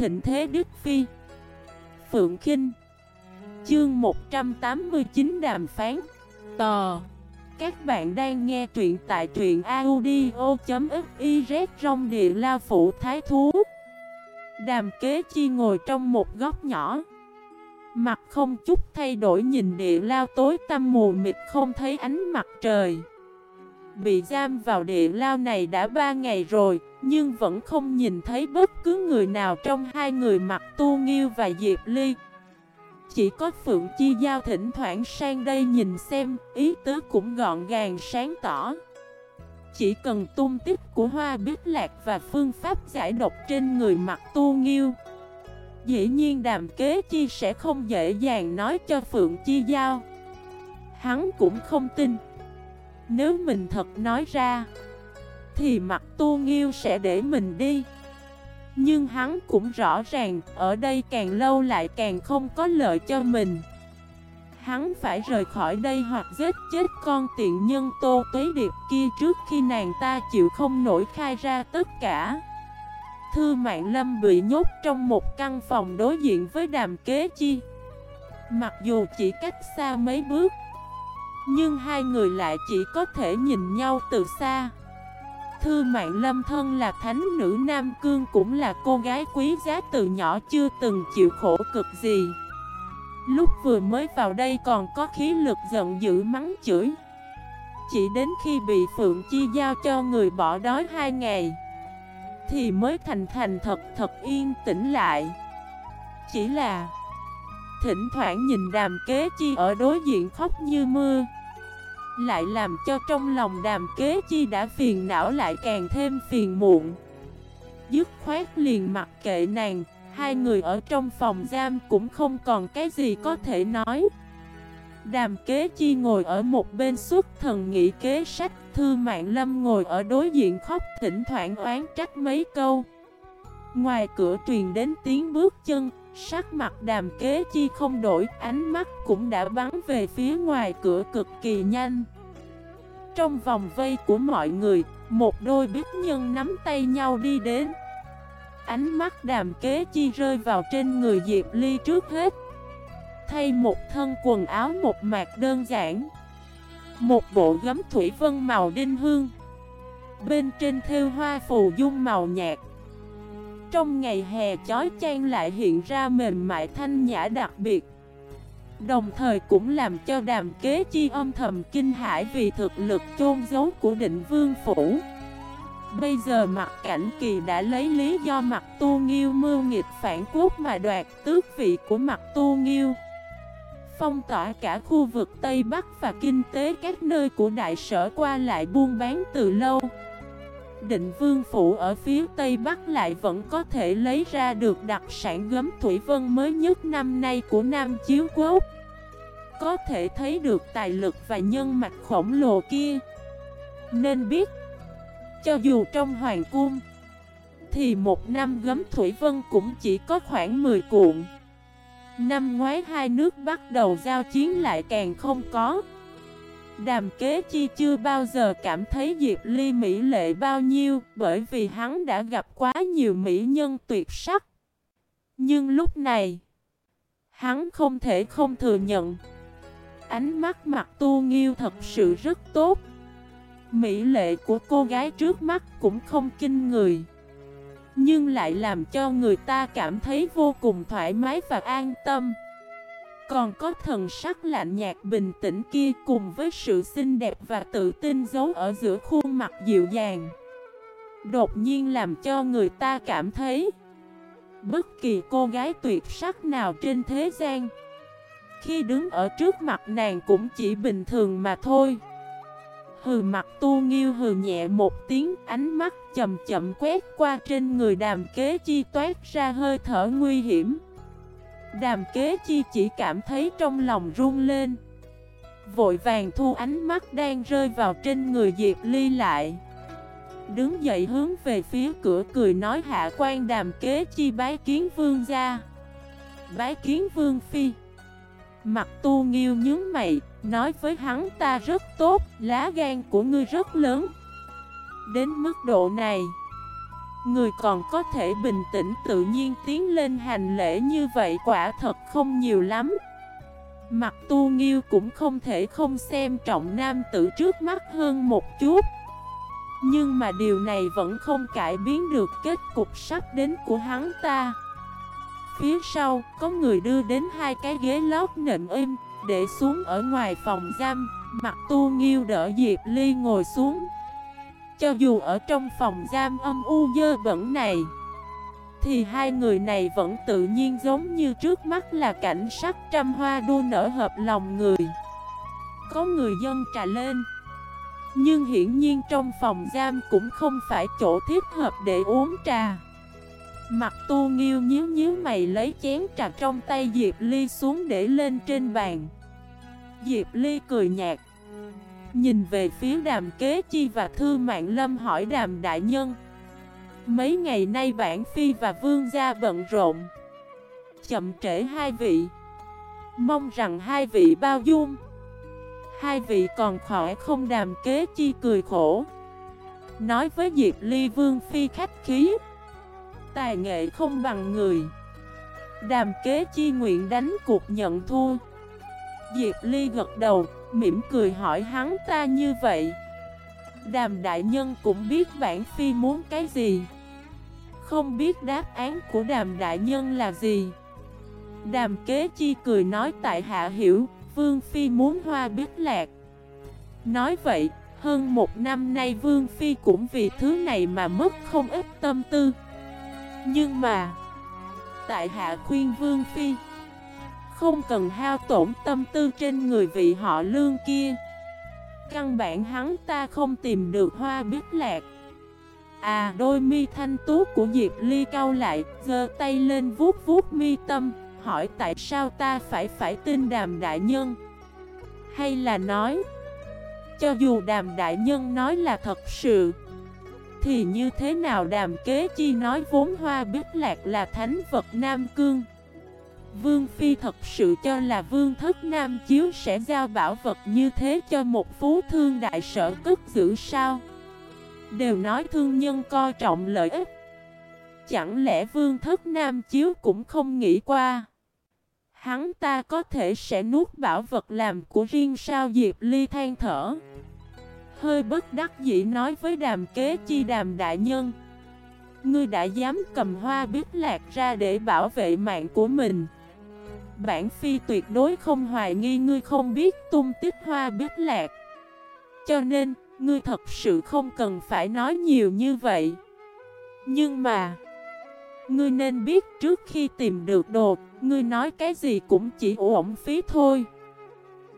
thịnh thế Đức Phi. Phượng Kinh. Chương 189 Đàm Phán. Tò. Các bạn đang nghe truyện tại truyện audio.xyz trong địa la phủ thái thú. Đàm kế chi ngồi trong một góc nhỏ. Mặt không chút thay đổi nhìn địa lao tối tăm mù mịt không thấy ánh mặt trời. Bị giam vào địa lao này đã ba ngày rồi nhưng vẫn không nhìn thấy bất cứ người nào trong hai người mặt Tu Nghiêu và Diệp Ly. Chỉ có Phượng Chi Giao thỉnh thoảng sang đây nhìn xem, Ý tứ cũng gọn gàng sáng tỏ. Chỉ cần tung tích của hoa biết lạc và phương pháp giải độc trên người mặt Tu Nghiêu, Dĩ nhiên đàm kế chi sẽ không dễ dàng nói cho Phượng Chi Giao. Hắn cũng không tin. Nếu mình thật nói ra thì mặt tu nghiêu sẽ để mình đi. Nhưng hắn cũng rõ ràng, Ở đây càng lâu lại càng không có lợi cho mình. Hắn phải rời khỏi đây hoặc giết chết con tiện nhân Tô Tuế Điệp kia trước khi nàng ta chịu không nổi khai ra tất cả. Thư Mạng Lâm bị nhốt trong một căn phòng đối diện với đàm kế chi. Mặc dù chỉ cách xa mấy bước, Nhưng hai người lại chỉ có thể nhìn nhau từ xa. Thư Mạng Lâm thân là thánh nữ Nam Cương cũng là cô gái quý giá từ nhỏ chưa từng chịu khổ cực gì. Lúc vừa mới vào đây còn có khí lực giận dữ mắng chửi. Chỉ đến khi bị Phượng Chi giao cho người bỏ đói hai ngày, thì mới thành thành thật thật yên tĩnh lại. Chỉ là, Thỉnh thoảng nhìn đàm kế chi ở đối diện khóc như mưa. Lại làm cho trong lòng đàm kế chi đã phiền não lại càng thêm phiền muộn. Dứt khoát liền mặc kệ nàng, Hai người ở trong phòng giam cũng không còn cái gì có thể nói. Đàm kế chi ngồi ở một bên suốt thần nghị kế sách, Thư mạng lâm ngồi ở đối diện khóc thỉnh thoảng oán trách mấy câu. Ngoài cửa truyền đến tiếng bước chân Sắc mặt đàm kế chi không đổi, Ánh mắt cũng đã bắn về phía ngoài cửa cực kỳ nhanh. Trong vòng vây của mọi người, Một đôi biết nhân nắm tay nhau đi đến. Ánh mắt đàm kế chi rơi vào trên người Diệp Ly trước hết. Thay một thân quần áo một mạc đơn giản. Một bộ gấm thủy vân màu đinh hương. Bên trên thêu hoa phù dung màu nhạt. Trong ngày hè, chói chang lại hiện ra mềm mại thanh nhã đặc biệt. Đồng thời cũng làm cho đàm kế chi âm thầm kinh hãi vì thực lực chôn giấu của định vương phủ. Bây giờ mặt cảnh kỳ đã lấy lý do mặt tu nghiêu mưu nghịch phản quốc mà đoạt tước vị của mặt tu nghiêu. Phong tỏa cả khu vực Tây Bắc và kinh tế các nơi của đại sở qua lại buôn bán từ lâu. Định vương phủ ở phía Tây Bắc lại vẫn có thể lấy ra được đặc sản gấm thủy vân mới nhất năm nay của Nam Chiếu Quốc. Có thể thấy được tài lực và nhân mạch khổng lồ kia. Nên biết, cho dù trong hoàng cung, thì một năm gấm thủy vân cũng chỉ có khoảng 10 cuộn. Năm ngoái hai nước bắt đầu giao chiến lại càng không có Đàm kế chi chưa bao giờ cảm thấy Diệp Ly mỹ lệ bao nhiêu, Bởi vì hắn đã gặp quá nhiều mỹ nhân tuyệt sắc. Nhưng lúc này, Hắn không thể không thừa nhận. Ánh mắt mặt tu nghiêu thật sự rất tốt. Mỹ lệ của cô gái trước mắt cũng không kinh người. Nhưng lại làm cho người ta cảm thấy vô cùng thoải mái và an tâm. Còn có thần sắc lạnh nhạt bình tĩnh kia cùng với sự xinh đẹp và tự tin giấu ở giữa khuôn mặt dịu dàng. Đột nhiên làm cho người ta cảm thấy Bất kỳ cô gái tuyệt sắc nào trên thế gian. Khi đứng ở trước mặt nàng cũng chỉ bình thường mà thôi. Hừ, mặt tu nghiêu hừ nhẹ một tiếng, ánh mắt chậm chậm quét qua trên người đàm kế chi toát ra hơi thở nguy hiểm. Đàm kế chi chỉ cảm thấy trong lòng run lên. Vội vàng thu ánh mắt đang rơi vào trên người Diệp Ly lại. Đứng dậy hướng về phía cửa cười nói hạ quan đàm kế chi bái kiến vương gia. Bái kiến vương phi. Mặt tu nghiêu nhướng mày, Nói với hắn ta rất tốt, Lá gan của ngươi rất lớn. Đến mức độ này Người còn có thể bình tĩnh tự nhiên tiến lên hành lễ như vậy quả thật không nhiều lắm. Mặt tu nghiêu cũng không thể không xem trọng nam tử trước mắt hơn một chút. Nhưng mà điều này vẫn không cải biến được kết cục sắp đến của hắn ta. Phía sau, có người đưa đến hai cái ghế lót nệm im Để xuống ở ngoài phòng giam. Mặt tu nghiêu đỡ Diệp Ly ngồi xuống. Cho dù ở trong phòng giam âm u dơ bẩn này, Thì hai người này vẫn tự nhiên giống như trước mắt là cảnh sắc trăm hoa đua nở hợp lòng người. Có người dân trà lên, Nhưng hiển nhiên trong phòng giam cũng không phải chỗ thích hợp để uống trà. Mặt tu nghiêu nhíu nhíu mày lấy chén trà trong tay Diệp Ly xuống để lên trên bàn. Diệp Ly cười nhạt. Nhìn về phía đàm kế chi và thư mạng lâm hỏi đàm đại nhân Mấy ngày nay bản phi và vương gia bận rộn? Chậm trễ hai vị. Mong rằng hai vị bao dung. Hai vị còn khỏi không? Đàm kế chi cười khổ. Nói với Diệp Ly Vương Phi khách khí Tài nghệ không bằng người. Đàm kế chi nguyện đánh cuộc nhận thua. Diệp Ly gật đầu, mỉm cười hỏi hắn ta như vậy. Đàm đại nhân cũng biết bản phi muốn cái gì. Không biết đáp án của đàm đại nhân là gì. Đàm kế chi cười nói tại hạ hiểu Vương Phi muốn hoa biết lạc. Nói vậy, hơn một năm nay Vương Phi cũng vì thứ này mà mất không ít tâm tư. Nhưng mà Tại hạ khuyên Vương Phi không cần hao tổn tâm tư trên người vị họ lương kia. Căn bản hắn ta không tìm được hoa biết lạc. À đôi mi thanh tú của Diệp Ly cau lại, giơ tay lên vuốt vuốt mi tâm, Hỏi tại sao ta phải phải tin đàm đại nhân? Hay là nói, Cho dù đàm đại nhân nói là thật sự, thì như thế nào đàm kế chi nói vốn hoa biết lạc là thánh vật Nam Cương? Vương Phi thật sự cho là vương thất Nam Chiếu sẽ giao bảo vật như thế cho một phú thương đại sở cất giữ sao? Đều nói thương nhân coi trọng lợi ích. Chẳng lẽ vương thất Nam Chiếu cũng không nghĩ qua? Hắn ta có thể sẽ nuốt bảo vật làm của riêng sao Diệp Ly than thở. Hơi bất đắc dĩ nói với đàm kế chi đàm đại nhân. Ngươi đã dám cầm hoa biết lạc ra để bảo vệ mạng của mình. Bản phi tuyệt đối không hoài nghi ngươi không biết tung tích hoa biết lạc. Cho nên, ngươi thật sự không cần phải nói nhiều như vậy. Nhưng mà Ngươi nên biết trước khi tìm được đồ Ngươi nói cái gì cũng chỉ ổn phí thôi.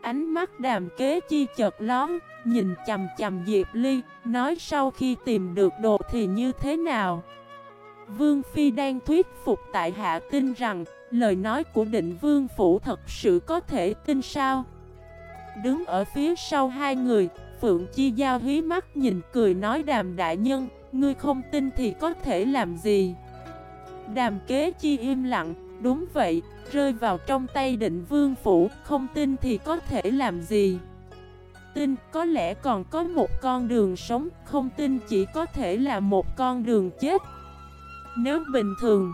Ánh mắt đàm kế chi chợt lón Nhìn chầm chầm Diệp Ly Nói sau khi tìm được đồ thì như thế nào? Vương Phi đang thuyết phục tại hạ tin rằng Lời nói của định vương phủ thật sự có thể tin sao? Đứng ở phía sau hai người Phượng Chi Giao hí mắt nhìn cười nói đàm đại nhân Ngươi không tin thì có thể làm gì? Đàm kế chi im lặng Đúng vậy, rơi vào trong tay định vương phủ Không tin thì có thể làm gì? Tin có lẽ còn có một con đường sống, không tin chỉ có thể là một con đường chết. Nếu bình thường,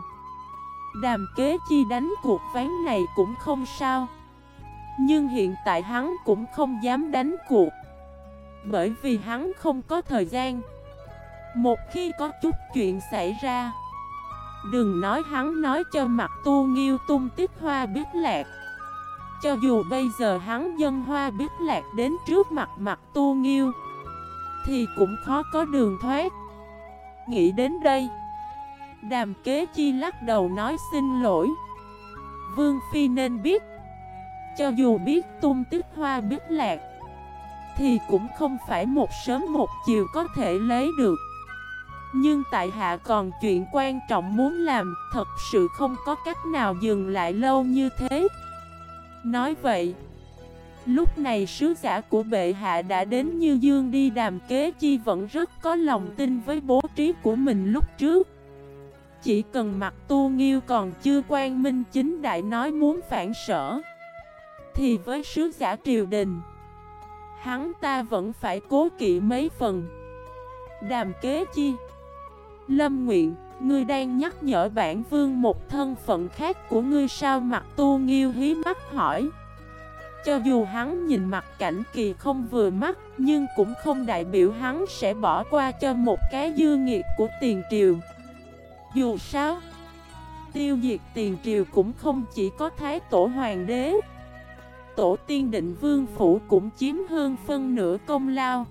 đàm kế chi đánh cuộc ván này cũng không sao. Nhưng hiện tại hắn cũng không dám đánh cuộc. Bởi vì hắn không có thời gian. Một khi có chút chuyện xảy ra, đừng nói hắn nói cho mặt tu nghiêu tung tích hoa biết lạc. Cho dù bây giờ hắn dân hoa biết lạc đến trước mặt mặt tu nghiêu Thì cũng khó có đường thoát Nghĩ đến đây Đàm kế chi lắc đầu nói xin lỗi. Vương Phi nên biết. Cho dù biết tung tích hoa biết lạc, Thì cũng không phải một sớm một chiều có thể lấy được. Nhưng tại hạ còn chuyện quan trọng muốn làm, Thật sự không có cách nào dừng lại lâu như thế. Nói vậy, Lúc này sứ giả của bệ hạ đã đến như dương đi đàm kế chi vẫn rất có lòng tin với bố trí của mình lúc trước. Chỉ cần mặt tu nghiêu còn chưa quan minh chính đại nói muốn phản sở Thì với sứ giả triều đình Hắn ta vẫn phải cố kỵ mấy phần. Đàm kế chi? Lâm Nguyện, ngươi đang nhắc nhở bản vương một thân phận khác của ngươi sao mặt tu nghiêu hí mắt hỏi. Cho dù hắn nhìn mặt cảnh kỳ không vừa mắt Nhưng cũng không đại biểu hắn sẽ bỏ qua cho một cái dư nghiệt của tiền triều. Dù sao, Tiêu diệt tiền triều cũng không chỉ có thái tổ hoàng đế. Tổ tiên định vương phủ cũng chiếm hơn phân nửa công lao.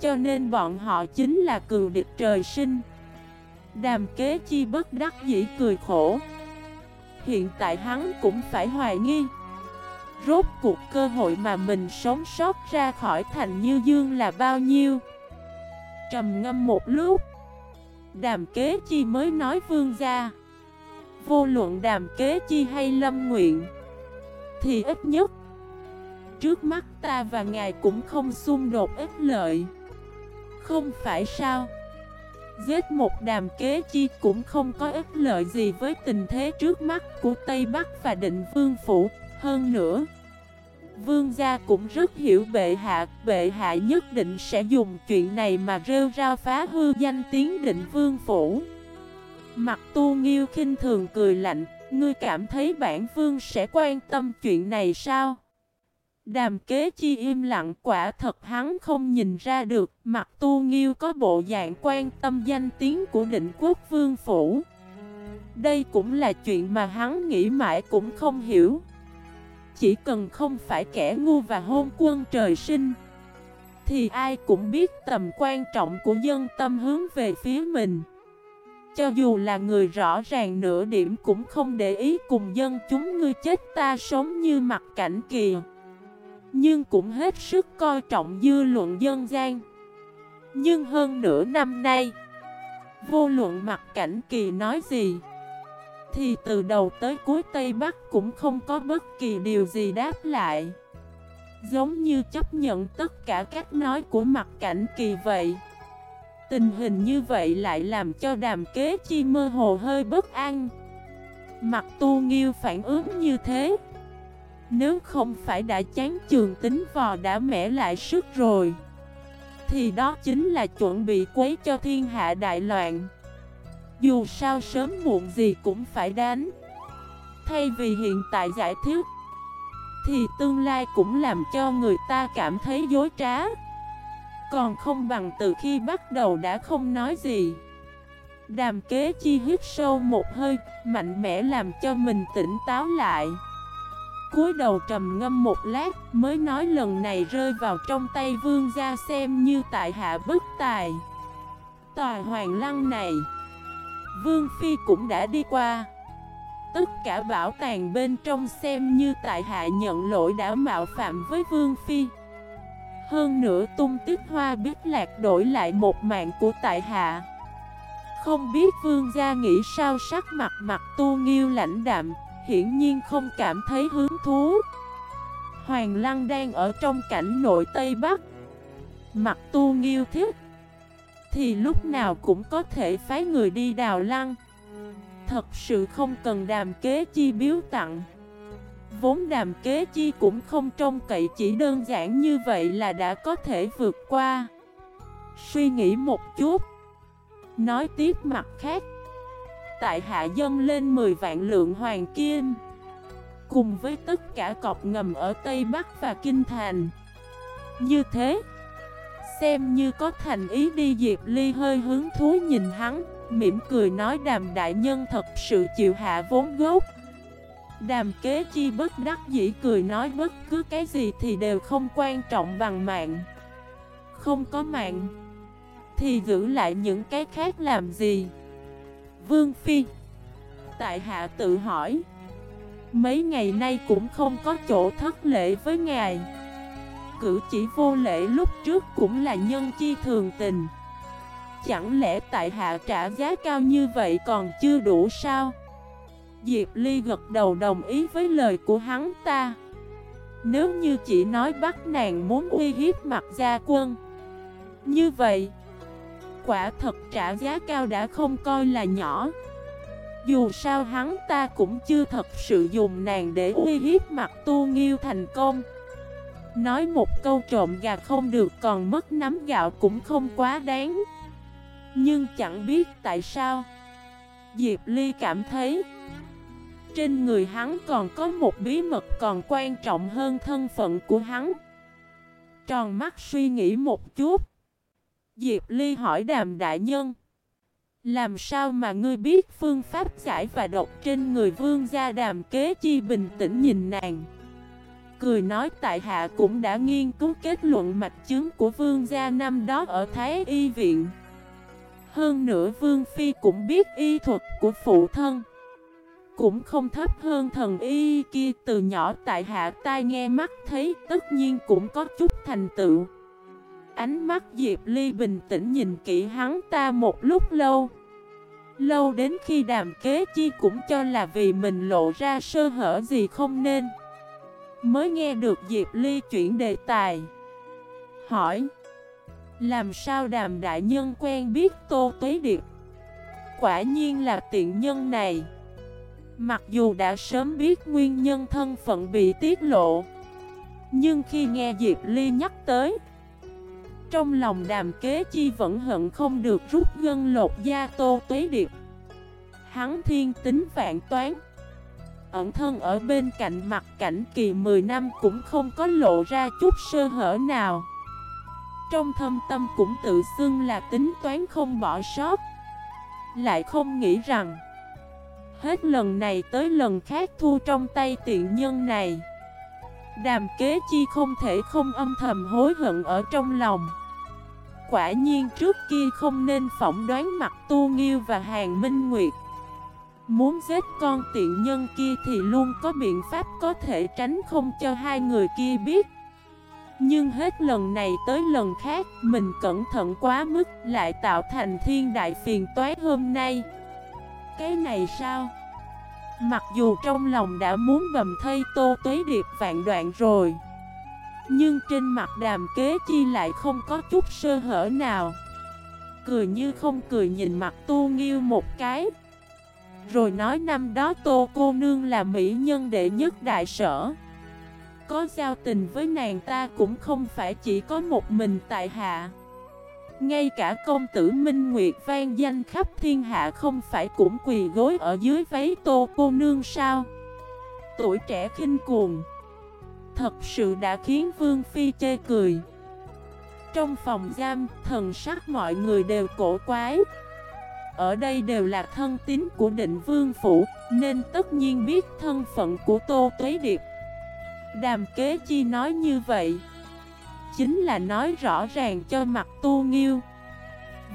Cho nên bọn họ chính là cừu địch trời sinh. Đàm kế chi bất đắc dĩ cười khổ. Hiện tại hắn cũng phải hoài nghi. Rốt cuộc cơ hội mà mình sống sót ra khỏi thành như dương là bao nhiêu? Trầm ngâm một lúc. Đàm kế chi mới nói vương gia. Vô luận đàm kế chi hay lâm nguyện, Thì ít nhất, Trước mắt ta và ngài cũng không xung đột ít lợi. Không phải sao? Giết một đàm kế chi cũng không có ích lợi gì với tình thế trước mắt của Tây Bắc và định vương phủ. Hơn nữa Vương gia cũng rất hiểu bệ hạ Bệ hạ nhất định sẽ dùng chuyện này mà rêu rao phá hư danh tiếng định vương phủ. Mặt tu nghiêu khinh thường cười lạnh, Ngươi cảm thấy bản vương sẽ quan tâm chuyện này sao? Đàm kế chi im lặng, quả thật hắn không nhìn ra được Mặt tu nghiêu có bộ dạng quan tâm danh tiếng của định quốc vương phủ. Đây cũng là chuyện mà hắn nghĩ mãi cũng không hiểu. Chỉ cần không phải kẻ ngu và hôn quân trời sinh, Thì ai cũng biết tầm quan trọng của dân tâm hướng về phía mình. Cho dù là người rõ ràng nửa điểm cũng không để ý cùng dân chúng ngươi chết ta sống như mặt cảnh kìa. Nhưng cũng hết sức coi trọng dư luận dân gian. Nhưng hơn nửa năm nay, Vô luận mặt cảnh kỳ nói gì thì từ đầu tới cuối Tây Bắc cũng không có bất kỳ điều gì đáp lại. Giống như chấp nhận tất cả cách nói của mặt cảnh kỳ vậy. Tình hình như vậy lại làm cho đàm kế chi mơ hồ hơi bất an. Mặt tu nghiêu phản ứng như thế. Nếu không phải đã chán trường tính vò đã mẻ lại sức rồi, Thì đó chính là chuẩn bị quấy cho thiên hạ đại loạn. Dù sao sớm muộn gì cũng phải đánh. Thay vì hiện tại giải thích, Thì tương lai cũng làm cho người ta cảm thấy dối trá. Còn không bằng từ khi bắt đầu đã không nói gì. Đàm kế chi hít sâu một hơi, Mạnh mẽ làm cho mình tỉnh táo lại. Cúi đầu trầm ngâm một lát, Mới nói lần này rơi vào trong tay vương gia xem như tại hạ bất tài. Tòa hoàng lăng này Vương Phi cũng đã đi qua. Tất cả bảo tàng bên trong xem như tại hạ nhận lỗi đã mạo phạm với Vương Phi. Hơn nữa tung tích hoa biết lạc đổi lại một mạng của tại hạ. Không biết vương gia nghĩ sao sắc mặt mặt tu nghiêu lãnh đạm, Hiển nhiên không cảm thấy hứng thú. Hoàng Lăng đang ở trong cảnh nội Tây Bắc. Mặt tu nghiêu thiết thì lúc nào cũng có thể phái người đi đào lăng. Thật sự không cần đàm kế chi biếu tặng. Vốn đàm kế chi cũng không trông cậy, chỉ đơn giản như vậy là đã có thể vượt qua. Suy nghĩ một chút. Nói tiếp mặt khác. Tại hạ dân lên 10 vạn lượng hoàng kim. Cùng với tất cả cọc ngầm ở Tây Bắc và Kinh Thành. Như thế Xem như có thành ý đi Diệp Ly hơi hứng thú nhìn hắn, Mỉm cười nói đàm đại nhân thật sự chịu hạ vốn gốc. Đàm kế chi bất đắc dĩ cười nói bất cứ cái gì thì đều không quan trọng bằng mạng. Không có mạng, Thì giữ lại những cái khác làm gì? Vương Phi, Tại hạ tự hỏi. Mấy ngày nay cũng không có chỗ thất lễ với ngài. Cử chỉ vô lễ lúc trước cũng là nhân chi thường tình. Chẳng lẽ tại hạ trả giá cao như vậy còn chưa đủ sao? Diệp Ly gật đầu đồng ý với lời của hắn ta. Nếu như chỉ nói bắt nàng muốn uy hiếp mặt gia quân, Như vậy, Quả thật trả giá cao đã không coi là nhỏ. Dù sao hắn ta cũng chưa thật sự dùng nàng để uy hiếp mặt tu nghiêu thành công. Nói một câu trộm gà không được, còn mất nắm gạo cũng không quá đáng. Nhưng chẳng biết tại sao, Diệp Ly cảm thấy Trên người hắn còn có một bí mật còn quan trọng hơn thân phận của hắn. Tròn mắt suy nghĩ một chút, Diệp Ly hỏi đàm đại nhân, Làm sao mà ngươi biết phương pháp giải và độc trên người vương gia đàm kế chi bình tĩnh nhìn nàng? Cười nói tại hạ cũng đã nghiên cứu kết luận mạch chứng của vương gia năm đó ở Thái Y Viện. Hơn nữa vương phi cũng biết y thuật của phụ thân. Cũng không thấp hơn thần y kia từ nhỏ tại hạ tai nghe mắt thấy tất nhiên cũng có chút thành tựu. Ánh mắt Diệp Ly bình tĩnh nhìn kỹ hắn ta một lúc lâu. Lâu đến khi đàm kế chi cũng cho là vì mình lộ ra sơ hở gì không nên. Mới nghe được Diệp Ly chuyển đề tài. Hỏi, Làm sao đàm đại nhân quen biết Tô Tuế Điệp? Quả nhiên là tiện nhân này. Mặc dù đã sớm biết nguyên nhân thân phận bị tiết lộ, Nhưng khi nghe Diệp Ly nhắc tới, Trong lòng đàm kế chi vẫn hận không được rút gân lột da Tô Tuế Điệp. Hắn thiên tính vạn toán ẩn thân ở bên cạnh mặt cảnh kỳ 10 năm cũng không có lộ ra chút sơ hở nào. Trong thâm tâm cũng tự xưng là tính toán không bỏ sót. Lại không nghĩ rằng, Hết lần này tới lần khác thu trong tay tiện nhân này, Đàm kế chi không thể không âm thầm hối hận ở trong lòng. Quả nhiên trước kia không nên phỏng đoán mặt tu nghiêu và hàng minh nguyệt. Muốn giết con tiện nhân kia thì luôn có biện pháp có thể tránh không cho hai người kia biết. Nhưng hết lần này tới lần khác, Mình cẩn thận quá mức Lại tạo thành thiên đại phiền toái hôm nay. Cái này sao? Mặc dù trong lòng đã muốn bầm thây tô tuế điệp vạn đoạn rồi, Nhưng trên mặt đàm kế chi lại không có chút sơ hở nào. Cười như không cười nhìn mặt tu nghiêu một cái rồi nói năm đó tô cô nương là mỹ nhân đệ nhất đại sở. Có giao tình với nàng ta cũng không phải chỉ có một mình tại hạ. Ngay cả công tử Minh Nguyệt vang danh khắp thiên hạ không phải cũng quỳ gối ở dưới váy tô cô nương sao? Tuổi trẻ khinh cuồng. Thật sự đã khiến Vương Phi chê cười. Trong phòng giam, thần sắc mọi người đều cổ quái ở đây đều là thân tín của định vương phủ, Nên tất nhiên biết thân phận của Tô Tuế Điệp. Đàm kế chi nói như vậy? Chính là nói rõ ràng cho mặt tu nghiêu.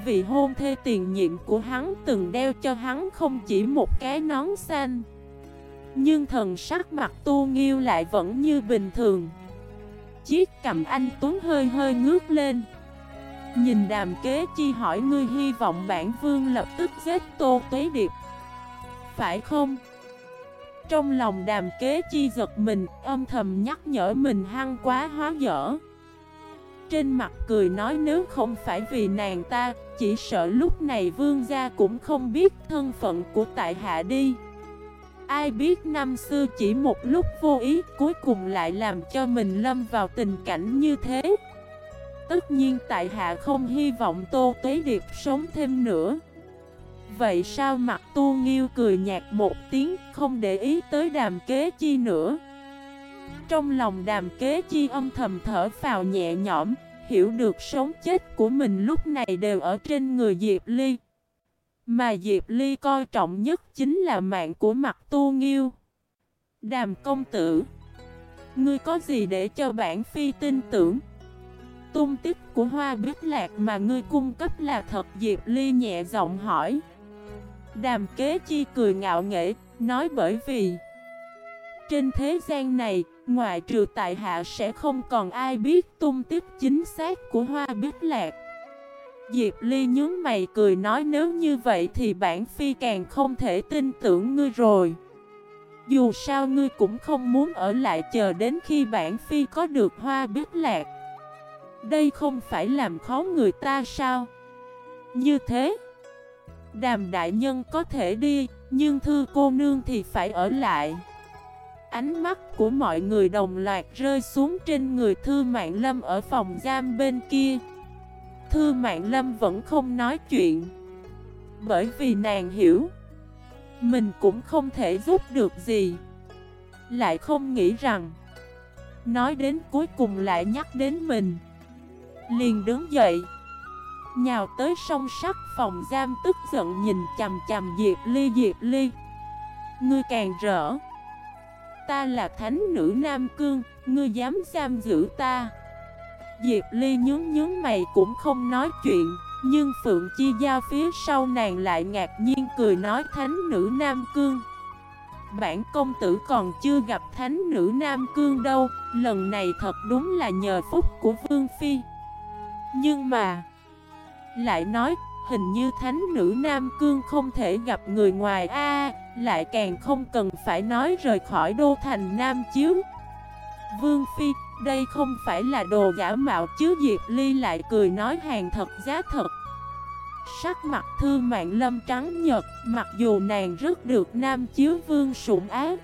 Vị hôn thê tiền nhiệm của hắn từng đeo cho hắn không chỉ một cái nón xanh, Nhưng thần sắc mặt tu nghiêu lại vẫn như bình thường. Chiếc cầm anh Tuấn hơi hơi ngước lên. Nhìn đàm kế chi hỏi ngươi hy vọng bản vương lập tức giết Tô Tuế Điệp. Phải không? Trong lòng đàm kế chi giật mình, Âm thầm nhắc nhở mình hăng quá hóa dở. Trên mặt cười nói nếu không phải vì nàng ta, Chỉ sợ lúc này vương gia cũng không biết thân phận của tại hạ đi. Ai biết năm xưa chỉ một lúc vô ý, Cuối cùng lại làm cho mình lâm vào tình cảnh như thế. Tất nhiên tại hạ không hy vọng Tô Tuế Điệp sống thêm nữa. Vậy sao mặt tu nghiêu cười nhạt một tiếng, Không để ý tới đàm kế chi nữa? Trong lòng đàm kế chi âm thầm thở phào nhẹ nhõm, Hiểu được sống chết của mình lúc này đều ở trên người Diệp Ly. Mà Diệp Ly coi trọng nhất chính là mạng của mặt tu nghiêu. Đàm công tử, Ngươi có gì để cho bản phi tin tưởng? Tung tích của hoa biết lạc mà ngươi cung cấp là thật, Diệp Ly nhẹ giọng hỏi. Đàm kế chi cười ngạo nghễ, Nói bởi vì, Trên thế gian này, Ngoại trừ tại hạ sẽ không còn ai biết tung tích chính xác của hoa biết lạc. Diệp Ly nhướng mày cười nói nếu như vậy thì bản phi càng không thể tin tưởng ngươi rồi. Dù sao ngươi cũng không muốn ở lại chờ đến khi bản phi có được hoa biết lạc đây không phải làm khó người ta sao? Như thế, Đàm đại nhân có thể đi, Nhưng thư cô nương thì phải ở lại. Ánh mắt của mọi người đồng loạt rơi xuống trên người thư mạng lâm ở phòng giam bên kia. Thư Mạng Lâm vẫn không nói chuyện, Bởi vì nàng hiểu, Mình cũng không thể giúp được gì. Lại không nghĩ rằng, Nói đến cuối cùng lại nhắc đến mình. Liền đứng dậy. Nhào tới song sắt phòng giam tức giận nhìn chầm chầm Diệp Ly Diệp Ly, Ngươi càng rỡ. Ta là thánh nữ Nam Cương, Ngươi dám giam giữ ta. Diệp Ly nhướng nhướng mày cũng không nói chuyện, Nhưng Phượng Chi Giao phía sau nàng lại ngạc nhiên cười nói, thánh nữ Nam Cương, Bản công tử còn chưa gặp thánh nữ Nam Cương đâu. Lần này thật đúng là nhờ phúc của Vương Phi. Nhưng mà Lại nói hình như thánh nữ Nam Cương không thể gặp người ngoài a Lại càng không cần phải nói rời khỏi đô thành Nam Chiếu. Vương Phi, đây không phải là đồ giả mạo chứ Diệp Ly lại cười nói hàng thật giá thật. Sắc mặt thư mạng lâm trắng nhật Mặc dù nàng rất được Nam Chiếu Vương sủng ác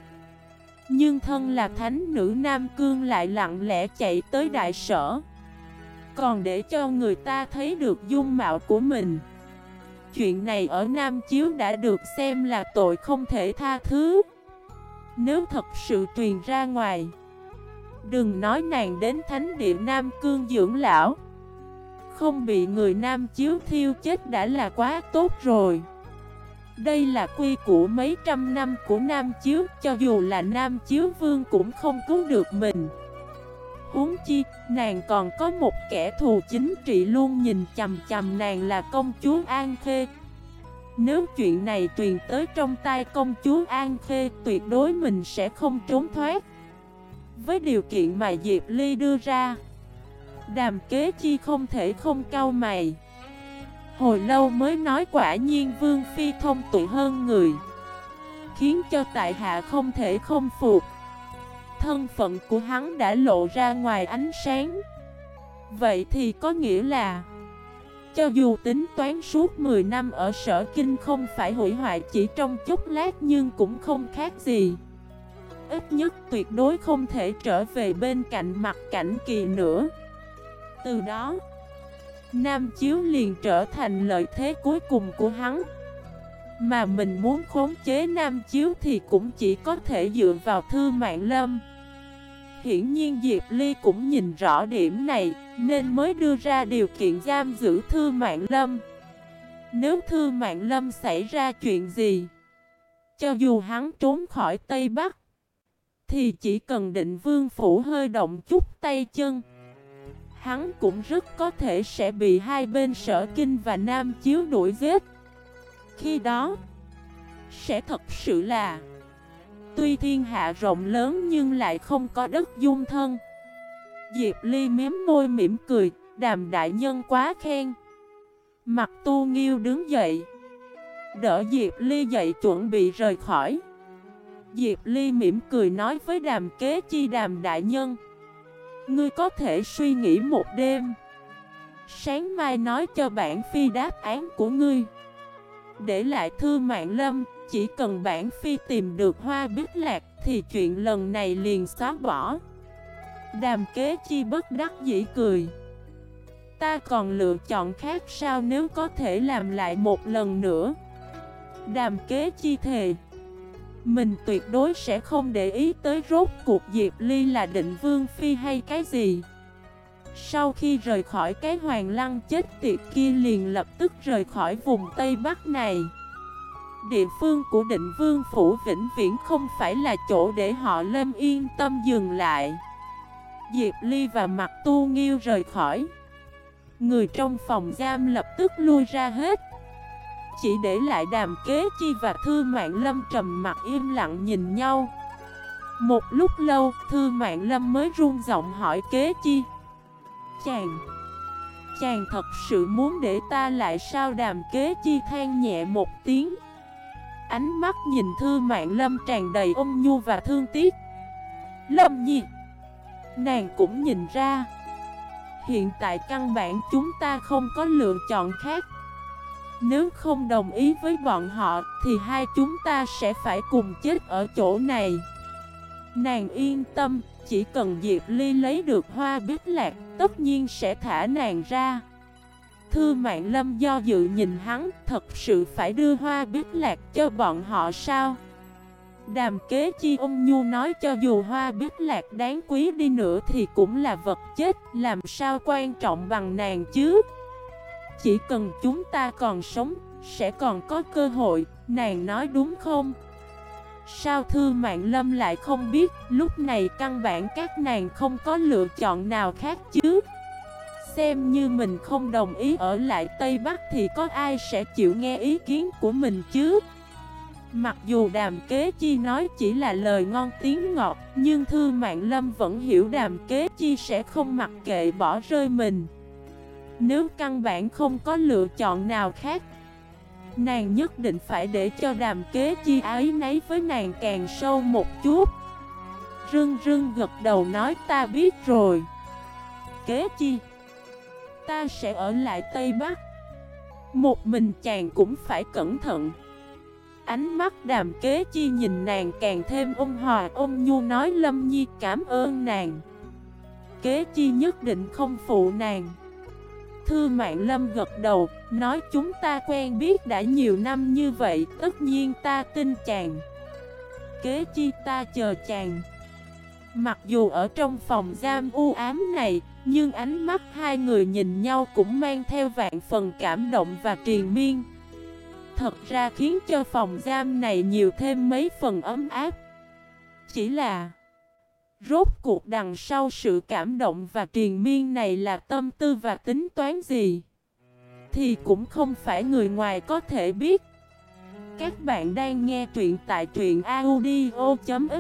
Nhưng thân là thánh nữ Nam Cương lại lặng lẽ chạy tới đại sở. Còn để cho người ta thấy được dung mạo của mình. Chuyện này ở Nam Chiếu đã được xem là tội không thể tha thứ. Nếu thật sự truyền ra ngoài, Đừng nói nàng đến thánh địa Nam Cương dưỡng lão. Không bị người Nam chiếu thiêu chết đã là quá tốt rồi. Đây là quy củ mấy trăm năm của Nam Chiếu, Cho dù là Nam Chiếu Vương cũng không cứu được mình. Huống chi, nàng còn có một kẻ thù chính trị luôn nhìn chầm chầm nàng là công chúa An Khê. Nếu chuyện này truyền tới trong tay công chúa An Khê Tuyệt đối mình sẽ không trốn thoát. Với điều kiện mà Diệp Ly đưa ra Đàm kế chi không thể không cau mày. Hồi lâu mới nói quả nhiên Vương Phi thông tuệ hơn người Khiến cho tại hạ không thể không phục. Thân phận của hắn đã lộ ra ngoài ánh sáng. Vậy thì có nghĩa là, Cho dù tính toán suốt 10 năm ở sở kinh không phải hủy hoại chỉ trong chút lát nhưng cũng không khác gì. Ít nhất tuyệt đối không thể trở về bên cạnh mặt cảnh kỳ nữa. Từ đó, Nam Chiếu liền trở thành lợi thế cuối cùng của hắn. Mà mình muốn khống chế Nam Chiếu thì cũng chỉ có thể dựa vào Thư Mạng Lâm. Hiển nhiên Diệp Ly cũng nhìn rõ điểm này, Nên mới đưa ra điều kiện giam giữ Thư Mạng Lâm. Nếu Thư Mạng Lâm xảy ra chuyện gì, Cho dù hắn trốn khỏi Tây Bắc, thì chỉ cần định vương phủ hơi động chút tay chân, Hắn cũng rất có thể sẽ bị hai bên sở kinh và nam chiếu đuổi giết. Khi đó, Sẽ thật sự là Tuy thiên hạ rộng lớn nhưng lại không có đất dung thân. Diệp Ly miếm môi mỉm cười, Đàm đại nhân quá khen. Mặt tu nghiêu đứng dậy. Đỡ Diệp Ly dậy chuẩn bị rời khỏi. Diệp Ly mỉm cười nói với đàm kế chi đàm đại nhân. Ngươi có thể suy nghĩ một đêm. Sáng mai nói cho bản phi đáp án của ngươi. Để lại thư mạng lâm. Chỉ cần bản phi tìm được hoa bích lạc Thì chuyện lần này liền xóa bỏ. Đàm kế chi bất đắc dĩ cười. Ta còn lựa chọn khác sao nếu có thể làm lại một lần nữa? Đàm kế chi thề. Mình tuyệt đối sẽ không để ý tới rốt cuộc Diệp Ly là định vương phi hay cái gì. Sau khi rời khỏi cái hoàng lăng chết tiệt kia liền lập tức rời khỏi vùng Tây Bắc này. Địa phương của định vương phủ vĩnh viễn không phải là chỗ để họ lâm yên tâm dừng lại. Diệp Ly và mặt tu nghiêu rời khỏi. Người trong phòng giam lập tức lui ra hết. Chỉ để lại đàm kế chi và thư mạng lâm trầm mặt im lặng nhìn nhau. Một lúc lâu, thư mạng lâm mới run giọng hỏi kế chi. Chàng Chàng thật sự muốn để ta lại sao đàm kế chi than nhẹ một tiếng? Ánh mắt nhìn thư mạng lâm tràn đầy ôm nhu và thương tiếc. Lâm nhi, Nàng cũng nhìn ra. Hiện tại căn bản chúng ta không có lựa chọn khác. Nếu không đồng ý với bọn họ, Thì hai chúng ta sẽ phải cùng chết ở chỗ này. Nàng yên tâm, Chỉ cần Diệp Ly lấy được hoa biết lạc, Tất nhiên sẽ thả nàng ra. Thư Mạng Lâm do dự nhìn hắn, thật sự phải đưa hoa biết lạc cho bọn họ sao? Đàm kế chi ông Nhu nói cho dù hoa biết lạc đáng quý đi nữa thì cũng là vật chết, làm sao quan trọng bằng nàng chứ? Chỉ cần chúng ta còn sống, sẽ còn có cơ hội, nàng nói đúng không? Sao Thư Mạng Lâm lại không biết, lúc này căn bản các nàng không có lựa chọn nào khác chứ? Xem như mình không đồng ý ở lại Tây Bắc thì có ai sẽ chịu nghe ý kiến của mình chứ? Mặc dù đàm kế chi nói chỉ là lời ngon tiếng ngọt, Nhưng Thư Mạng Lâm vẫn hiểu đàm kế chi sẽ không mặc kệ bỏ rơi mình. Nếu căn bản không có lựa chọn nào khác, Nàng nhất định phải để cho đàm kế chi ái nấy với nàng càng sâu một chút. Rưng rưng gật đầu nói, ta biết rồi. Kế chi Ta sẽ ở lại Tây Bắc. Một mình chàng cũng phải cẩn thận. Ánh mắt đàm kế chi nhìn nàng càng thêm ôn hòa ôm nhu nói Lâm Nhi cảm ơn nàng. Kế chi nhất định không phụ nàng. Thư mạng Lâm gật đầu, Nói chúng ta quen biết đã nhiều năm như vậy, Tất nhiên ta tin chàng. Kế chi ta chờ chàng. Mặc dù ở trong phòng giam u ám này nhưng ánh mắt hai người nhìn nhau cũng mang theo vạn phần cảm động và triền miên. Thật ra khiến cho phòng giam này nhiều thêm mấy phần ấm áp. Chỉ là, Rốt cuộc đằng sau sự cảm động và triền miên này là tâm tư và tính toán gì? Thì cũng không phải người ngoài có thể biết. Các bạn đang nghe truyện tại truyện audio.fif